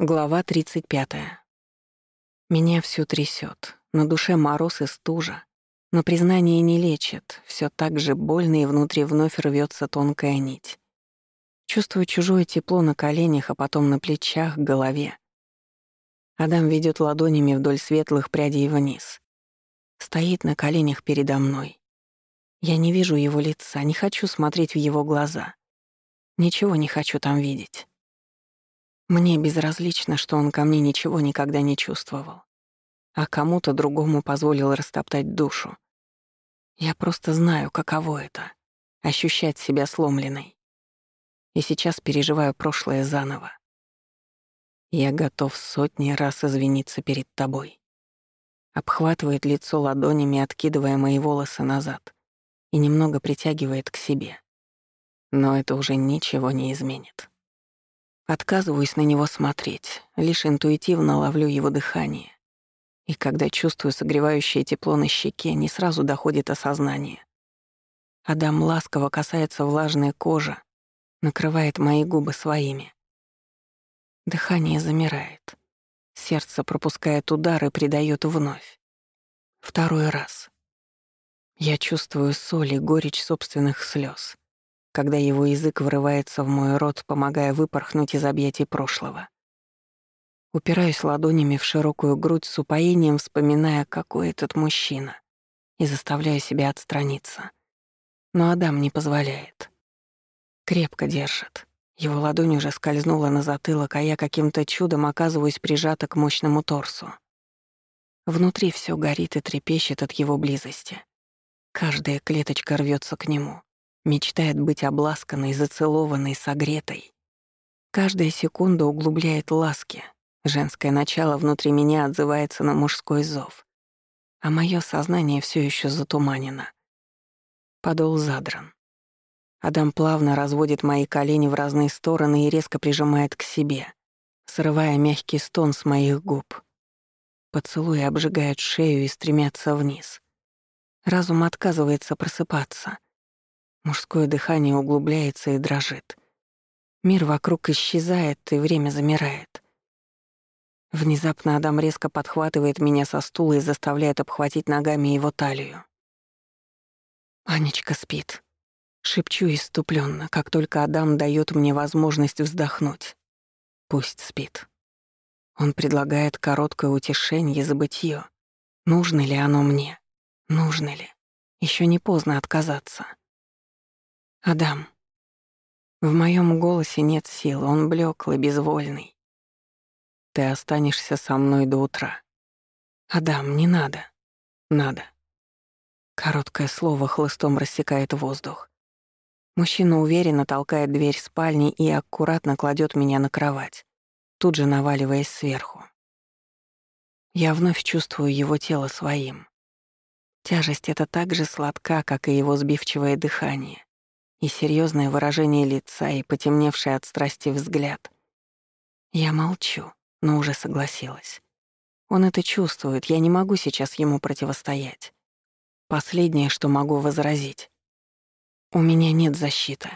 Глава 35. Меня всё трясёт, на душе мороз и стужа, но признание не лечит, всё так же больно и внутри вновь рвётся тонкая нить. Чувствую чужое тепло на коленях, а потом на плечах, голове. Адам ведёт ладонями вдоль светлых прядей вниз. Стоит на коленях передо мной. Я не вижу его лица, не хочу смотреть в его глаза. Ничего не хочу там видеть. Мне безразлично, что он ко мне ничего никогда не чувствовал, а кому-то другому позволил растоптать душу. Я просто знаю, каково это — ощущать себя сломленной. И сейчас переживаю прошлое заново. Я готов сотни раз извиниться перед тобой. Обхватывает лицо ладонями, откидывая мои волосы назад, и немного притягивает к себе. Но это уже ничего не изменит. Отказываюсь на него смотреть, лишь интуитивно ловлю его дыхание. И когда чувствую согревающее тепло на щеке, не сразу доходит осознание. Адам ласково касается влажной кожи, накрывает мои губы своими. Дыхание замирает. Сердце пропускает удар и придает вновь. Второй раз. Я чувствую соль и горечь собственных слез когда его язык врывается в мой рот, помогая выпорхнуть из объятий прошлого. Упираюсь ладонями в широкую грудь с упоением, вспоминая, какой этот мужчина, и заставляю себя отстраниться. Но Адам не позволяет. Крепко держит. Его ладонь уже скользнула на затылок, а я каким-то чудом оказываюсь прижата к мощному торсу. Внутри все горит и трепещет от его близости. Каждая клеточка рвется к нему. Мечтает быть обласканной, зацелованной, согретой. Каждая секунда углубляет ласки. Женское начало внутри меня отзывается на мужской зов. А мое сознание все еще затуманено. Подол задран. Адам плавно разводит мои колени в разные стороны и резко прижимает к себе, срывая мягкий стон с моих губ. Поцелуи обжигают шею и стремятся вниз. Разум отказывается просыпаться — Мужское дыхание углубляется и дрожит. Мир вокруг исчезает, и время замирает. Внезапно Адам резко подхватывает меня со стула и заставляет обхватить ногами его талию. Анечка спит. Шепчу иступленно, как только Адам дает мне возможность вздохнуть. Пусть спит. Он предлагает короткое утешение, забытье. Нужно ли оно мне? Нужно ли? Еще не поздно отказаться. Адам. В моем голосе нет сил, он блеклый, безвольный. Ты останешься со мной до утра. Адам, не надо. Надо. Короткое слово хлыстом рассекает воздух. Мужчина уверенно толкает дверь спальни и аккуратно кладет меня на кровать, тут же наваливаясь сверху. Я вновь чувствую его тело своим. Тяжесть эта так же сладка, как и его сбивчивое дыхание и серьезное выражение лица, и потемневший от страсти взгляд. Я молчу, но уже согласилась. Он это чувствует, я не могу сейчас ему противостоять. Последнее, что могу возразить. У меня нет защиты.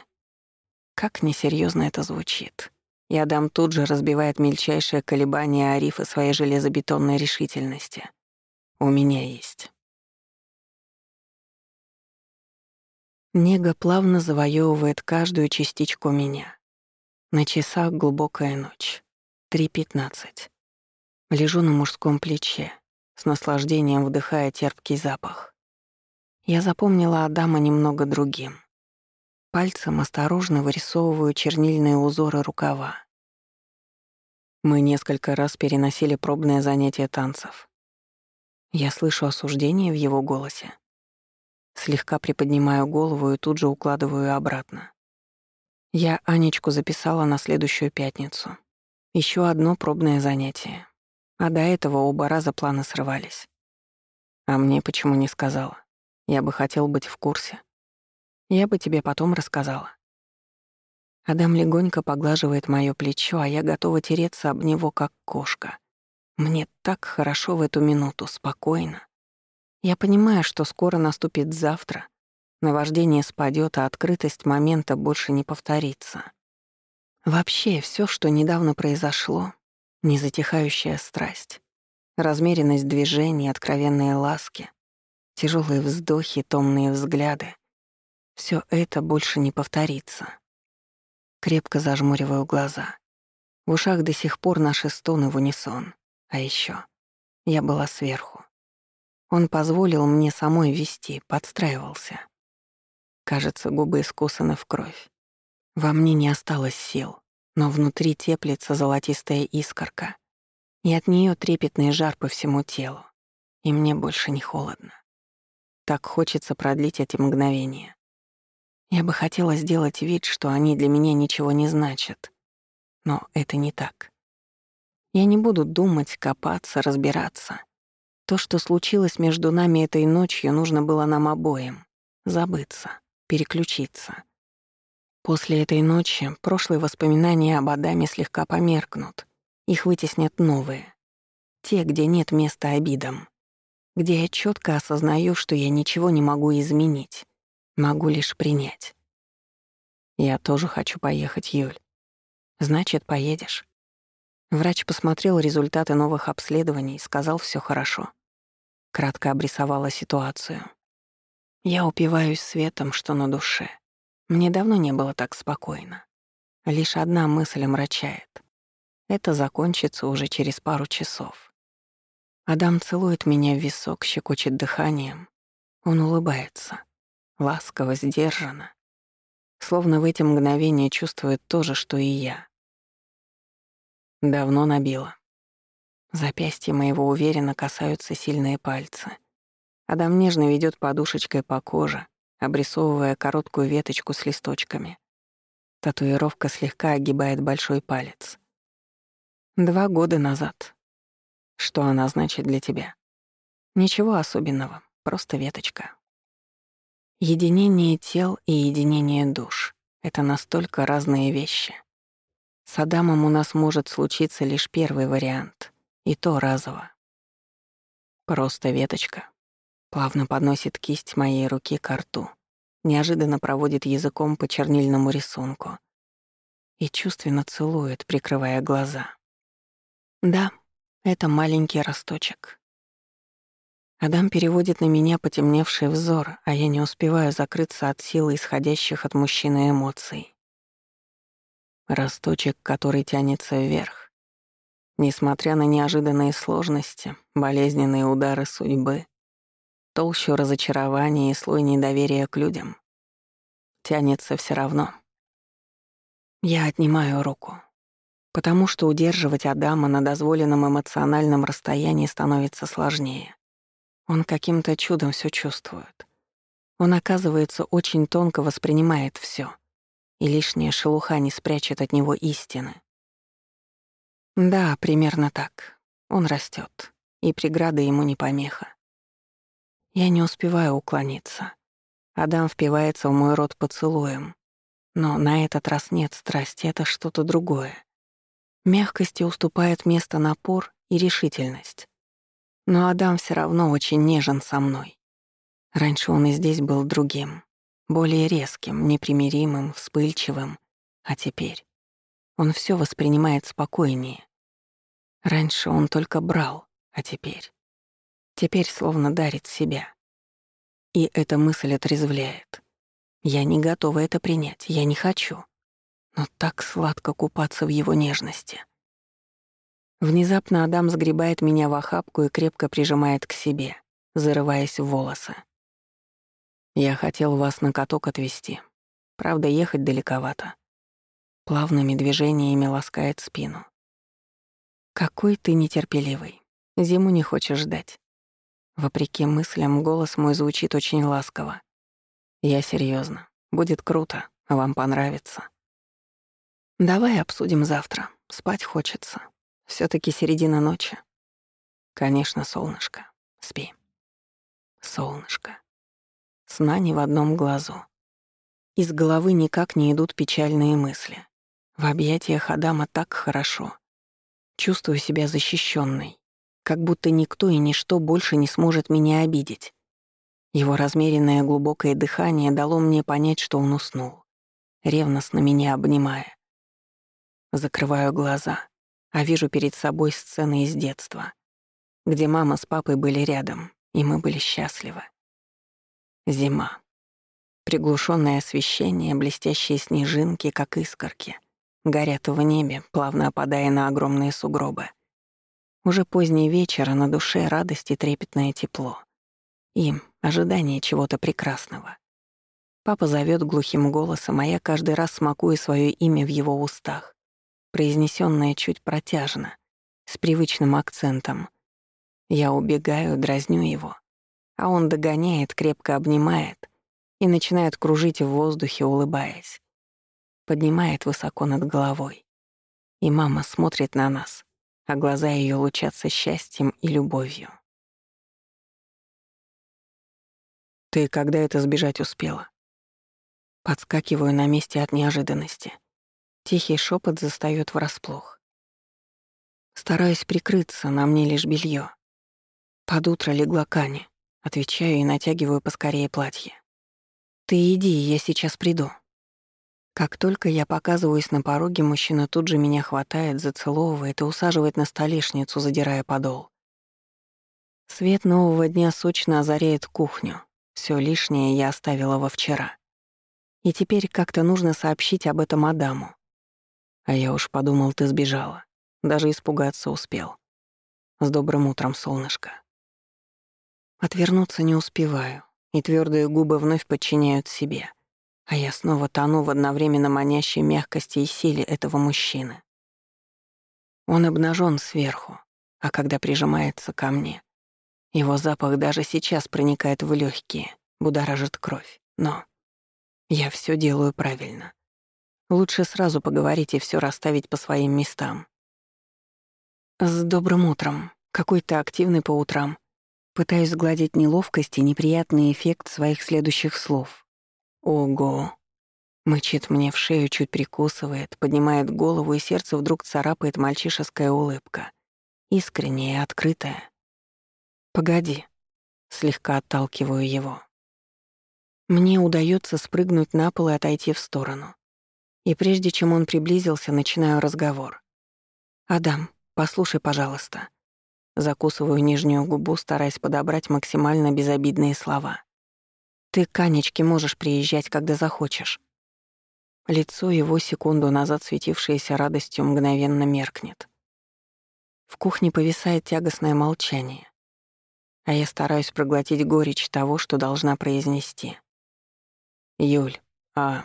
Как несерьезно это звучит. И Адам тут же разбивает мельчайшее колебание Арифа своей железобетонной решительности. У меня есть. Нега плавно завоевывает каждую частичку меня. На часах глубокая ночь. 3.15. Лежу на мужском плече, с наслаждением вдыхая терпкий запах. Я запомнила Адама немного другим. Пальцем осторожно вырисовываю чернильные узоры рукава. Мы несколько раз переносили пробное занятие танцев. Я слышу осуждение в его голосе. Слегка приподнимаю голову и тут же укладываю обратно. Я Анечку записала на следующую пятницу. Еще одно пробное занятие. А до этого оба раза планы срывались. А мне почему не сказала? Я бы хотел быть в курсе. Я бы тебе потом рассказала. Адам легонько поглаживает моё плечо, а я готова тереться об него, как кошка. Мне так хорошо в эту минуту, спокойно. Я понимаю, что скоро наступит завтра. Наваждение спадет, а открытость момента больше не повторится. Вообще, все, что недавно произошло, Незатихающая страсть, размеренность движений, откровенные ласки, тяжелые вздохи, томные взгляды. Все это больше не повторится. Крепко зажмуриваю глаза. В ушах до сих пор наши стоны в унисон. А еще я была сверху. Он позволил мне самой вести, подстраивался. Кажется, губы искусаны в кровь. Во мне не осталось сил, но внутри теплится золотистая искорка, и от нее трепетный жар по всему телу, и мне больше не холодно. Так хочется продлить эти мгновения. Я бы хотела сделать вид, что они для меня ничего не значат, но это не так. Я не буду думать, копаться, разбираться. То, что случилось между нами этой ночью, нужно было нам обоим. Забыться, переключиться. После этой ночи прошлые воспоминания об Адаме слегка померкнут. Их вытеснят новые. Те, где нет места обидам. Где я четко осознаю, что я ничего не могу изменить. Могу лишь принять. Я тоже хочу поехать, Юль. Значит, поедешь. Врач посмотрел результаты новых обследований, сказал все хорошо. Кратко обрисовала ситуацию. Я упиваюсь светом, что на душе. Мне давно не было так спокойно. Лишь одна мысль омрачает. Это закончится уже через пару часов. Адам целует меня в висок, щекочет дыханием. Он улыбается. Ласково, сдержанно. Словно в эти мгновения чувствует то же, что и я. Давно набило. Запястья моего уверенно касаются сильные пальцы. Адам нежно ведет подушечкой по коже, обрисовывая короткую веточку с листочками. Татуировка слегка огибает большой палец. Два года назад. Что она значит для тебя? Ничего особенного, просто веточка. Единение тел и единение душ — это настолько разные вещи. С Адамом у нас может случиться лишь первый вариант, и то разово. Просто веточка. Плавно подносит кисть моей руки к рту, неожиданно проводит языком по чернильному рисунку и чувственно целует, прикрывая глаза. Да, это маленький росточек. Адам переводит на меня потемневший взор, а я не успеваю закрыться от силы исходящих от мужчины эмоций. Росточек, который тянется вверх. Несмотря на неожиданные сложности, болезненные удары судьбы, толщу разочарования и слой недоверия к людям, тянется все равно. Я отнимаю руку, потому что удерживать Адама на дозволенном эмоциональном расстоянии становится сложнее. Он каким-то чудом все чувствует. Он, оказывается, очень тонко воспринимает все и лишняя шелуха не спрячет от него истины. Да, примерно так. Он растет, и преграда ему не помеха. Я не успеваю уклониться. Адам впивается в мой рот поцелуем. Но на этот раз нет страсти, это что-то другое. Мягкости уступает место напор и решительность. Но Адам все равно очень нежен со мной. Раньше он и здесь был другим. Более резким, непримиримым, вспыльчивым. А теперь он все воспринимает спокойнее. Раньше он только брал, а теперь... Теперь словно дарит себя. И эта мысль отрезвляет. Я не готова это принять, я не хочу. Но так сладко купаться в его нежности. Внезапно Адам сгребает меня в охапку и крепко прижимает к себе, зарываясь в волосы. Я хотел вас на каток отвезти. Правда, ехать далековато. Плавными движениями ласкает спину. Какой ты нетерпеливый. Зиму не хочешь ждать. Вопреки мыслям, голос мой звучит очень ласково. Я серьезно. Будет круто, вам понравится. Давай обсудим завтра. Спать хочется. все таки середина ночи. Конечно, солнышко. Спи. Солнышко. Сна ни в одном глазу. Из головы никак не идут печальные мысли. В объятиях Адама так хорошо. Чувствую себя защищенной, как будто никто и ничто больше не сможет меня обидеть. Его размеренное глубокое дыхание дало мне понять, что он уснул, ревностно меня обнимая. Закрываю глаза, а вижу перед собой сцены из детства, где мама с папой были рядом, и мы были счастливы. Зима. Приглушенное освещение, блестящие снежинки, как искорки, горят в небе, плавно опадая на огромные сугробы. Уже поздний вечер, а на душе радость и трепетное тепло. И ожидание чего-то прекрасного. Папа зовет глухим голосом, а я каждый раз смакую свое имя в его устах, произнесенное чуть протяжно, с привычным акцентом. Я убегаю, дразню его, а он догоняет, крепко обнимает и начинает кружить в воздухе, улыбаясь. Поднимает высоко над головой. И мама смотрит на нас, а глаза ее лучатся счастьем и любовью. «Ты когда это сбежать успела?» Подскакиваю на месте от неожиданности. Тихий шепот застаёт врасплох. Стараюсь прикрыться, на мне лишь белье. Под утро легла Кани. Отвечаю и натягиваю поскорее платье. «Ты иди, я сейчас приду». Как только я показываюсь на пороге, мужчина тут же меня хватает, зацеловывает и усаживает на столешницу, задирая подол. Свет нового дня сочно озаряет кухню. Все лишнее я оставила во вчера. И теперь как-то нужно сообщить об этом Адаму. А я уж подумал, ты сбежала. Даже испугаться успел. С добрым утром, солнышко. Отвернуться не успеваю, и твердые губы вновь подчиняют себе. А я снова тону в одновременно манящей мягкости и силе этого мужчины. Он обнажен сверху, а когда прижимается ко мне, его запах даже сейчас проникает в легкие, будоражит кровь. Но я все делаю правильно. Лучше сразу поговорить и все расставить по своим местам. С добрым утром. Какой то активный по утрам. Пытаюсь сгладить неловкость и неприятный эффект своих следующих слов. Ого. Мычит мне в шею, чуть прикусывает, поднимает голову, и сердце вдруг царапает мальчишеская улыбка. Искренняя и открытая. «Погоди», — слегка отталкиваю его. Мне удается спрыгнуть на пол и отойти в сторону. И прежде чем он приблизился, начинаю разговор. «Адам, послушай, пожалуйста». Закусываю нижнюю губу, стараясь подобрать максимально безобидные слова. «Ты к Анечке можешь приезжать, когда захочешь». Лицо его, секунду назад светившееся радостью, мгновенно меркнет. В кухне повисает тягостное молчание, а я стараюсь проглотить горечь того, что должна произнести. «Юль, а...»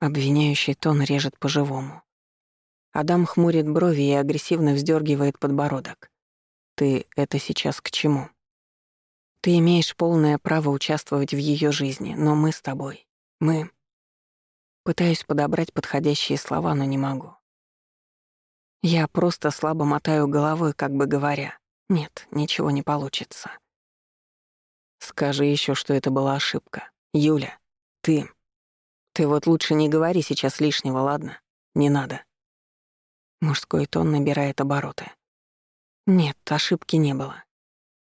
Обвиняющий тон режет по-живому. Адам хмурит брови и агрессивно вздергивает подбородок. «Ты это сейчас к чему?» «Ты имеешь полное право участвовать в ее жизни, но мы с тобой. Мы...» Пытаюсь подобрать подходящие слова, но не могу. Я просто слабо мотаю головой, как бы говоря, «Нет, ничего не получится». «Скажи еще, что это была ошибка. Юля, ты... Ты вот лучше не говори сейчас лишнего, ладно? Не надо. Мужской тон набирает обороты. Нет, ошибки не было.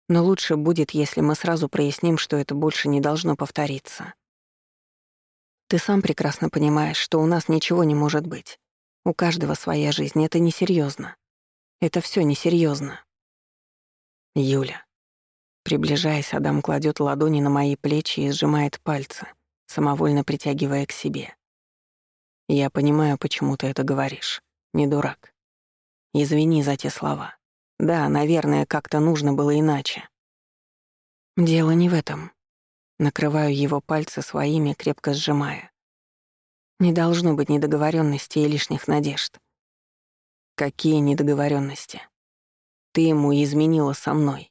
Но лучше будет, если мы сразу проясним, что это больше не должно повториться. Ты сам прекрасно понимаешь, что у нас ничего не может быть. У каждого своя жизнь, это несерьезно. Это все несерьезно. Юля. Приближаясь, Адам кладет ладони на мои плечи и сжимает пальцы, самовольно притягивая к себе. Я понимаю, почему ты это говоришь. Не дурак. Извини за те слова. Да, наверное, как-то нужно было иначе. Дело не в этом. Накрываю его пальцы своими, крепко сжимая. Не должно быть недоговоренностей и лишних надежд. Какие недоговоренности? Ты ему изменила со мной.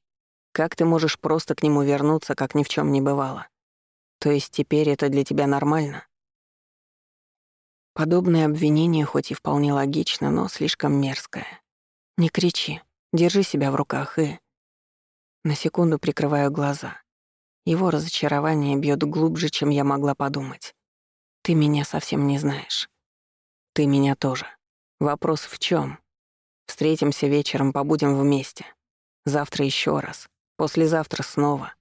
Как ты можешь просто к нему вернуться, как ни в чем не бывало? То есть теперь это для тебя нормально? Подобное обвинение хоть и вполне логично, но слишком мерзкое. Не кричи, держи себя в руках и... На секунду прикрываю глаза. Его разочарование бьет глубже, чем я могла подумать. Ты меня совсем не знаешь. Ты меня тоже. Вопрос в чем? Встретимся вечером, побудем вместе. Завтра еще раз. Послезавтра снова.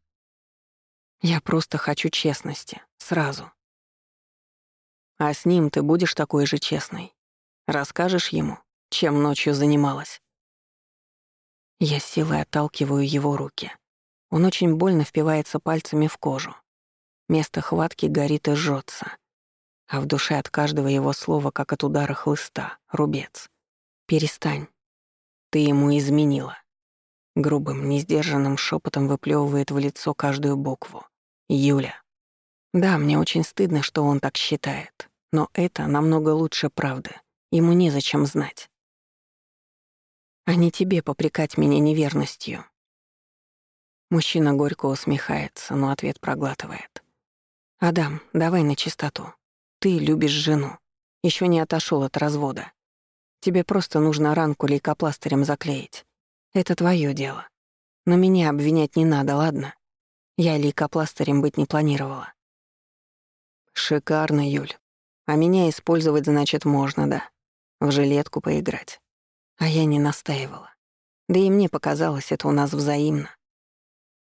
Я просто хочу честности. Сразу. А с ним ты будешь такой же честной. Расскажешь ему, Чем ночью занималась?» Я силой отталкиваю его руки. Он очень больно впивается пальцами в кожу. Место хватки горит и жжется. А в душе от каждого его слова, как от удара хлыста, рубец. «Перестань. Ты ему изменила». Грубым, несдержанным шепотом выплевывает в лицо каждую букву. «Юля». Да, мне очень стыдно, что он так считает. Но это намного лучше правды. Ему незачем знать. А не тебе попрекать меня неверностью. Мужчина горько усмехается, но ответ проглатывает. «Адам, давай на чистоту. Ты любишь жену. Еще не отошел от развода. Тебе просто нужно ранку лейкопластырем заклеить. Это твое дело. Но меня обвинять не надо, ладно? Я лейкопластырем быть не планировала. Шикарно, Юль. А меня использовать, значит, можно, да. В жилетку поиграть. А я не настаивала. Да и мне показалось, это у нас взаимно.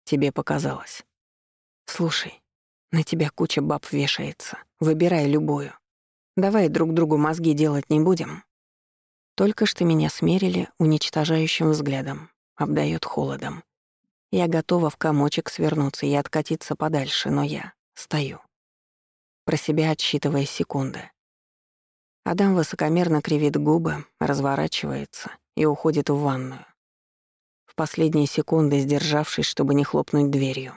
Тебе показалось. Слушай, на тебя куча баб вешается. Выбирай любую. Давай друг другу мозги делать не будем. Только что меня смерили уничтожающим взглядом, обдает холодом. Я готова в комочек свернуться и откатиться подальше, но я стою. Про себя отсчитывая секунды. Адам высокомерно кривит губы, разворачивается и уходит в ванную. В последние секунды сдержавшись, чтобы не хлопнуть дверью.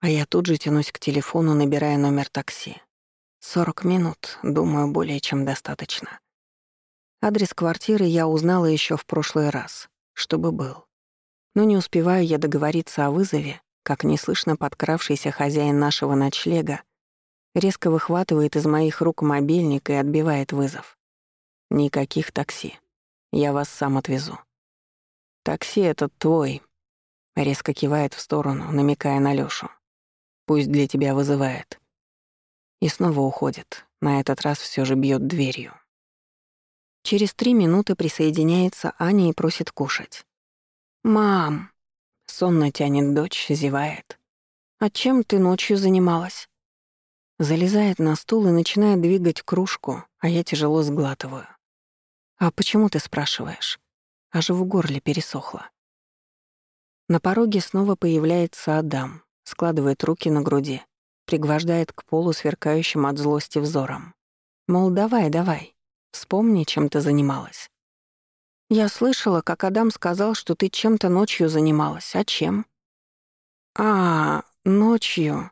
А я тут же тянусь к телефону, набирая номер такси. 40 минут, думаю, более чем достаточно. Адрес квартиры я узнала еще в прошлый раз, чтобы был. Но не успеваю я договориться о вызове, как неслышно подкравшийся хозяин нашего ночлега резко выхватывает из моих рук мобильник и отбивает вызов. Никаких такси. Я вас сам отвезу. Такси этот твой. Резко кивает в сторону, намекая на Лёшу. Пусть для тебя вызывает. И снова уходит. На этот раз все же бьет дверью. Через три минуты присоединяется Аня и просит кушать. «Мам!» — сонно тянет дочь, зевает. «А чем ты ночью занималась?» Залезает на стул и начинает двигать кружку, а я тяжело сглатываю. «А почему ты спрашиваешь?» Аж в горле пересохло. На пороге снова появляется Адам, складывает руки на груди, пригвождает к полу сверкающим от злости взором. Мол, давай, давай, Вспомни, чем ты занималась. Я слышала, как Адам сказал, что ты чем-то ночью занималась. А чем? А, ночью.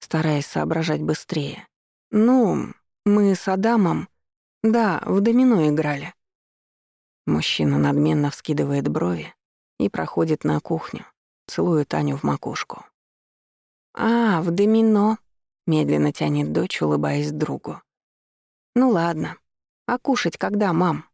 Стараясь соображать быстрее. Ну, мы с Адамом... Да, в домино играли. Мужчина надменно вскидывает брови и проходит на кухню, целует Аню в макушку. «А, в домино», — медленно тянет дочь, улыбаясь другу. «Ну ладно, а кушать когда, мам?»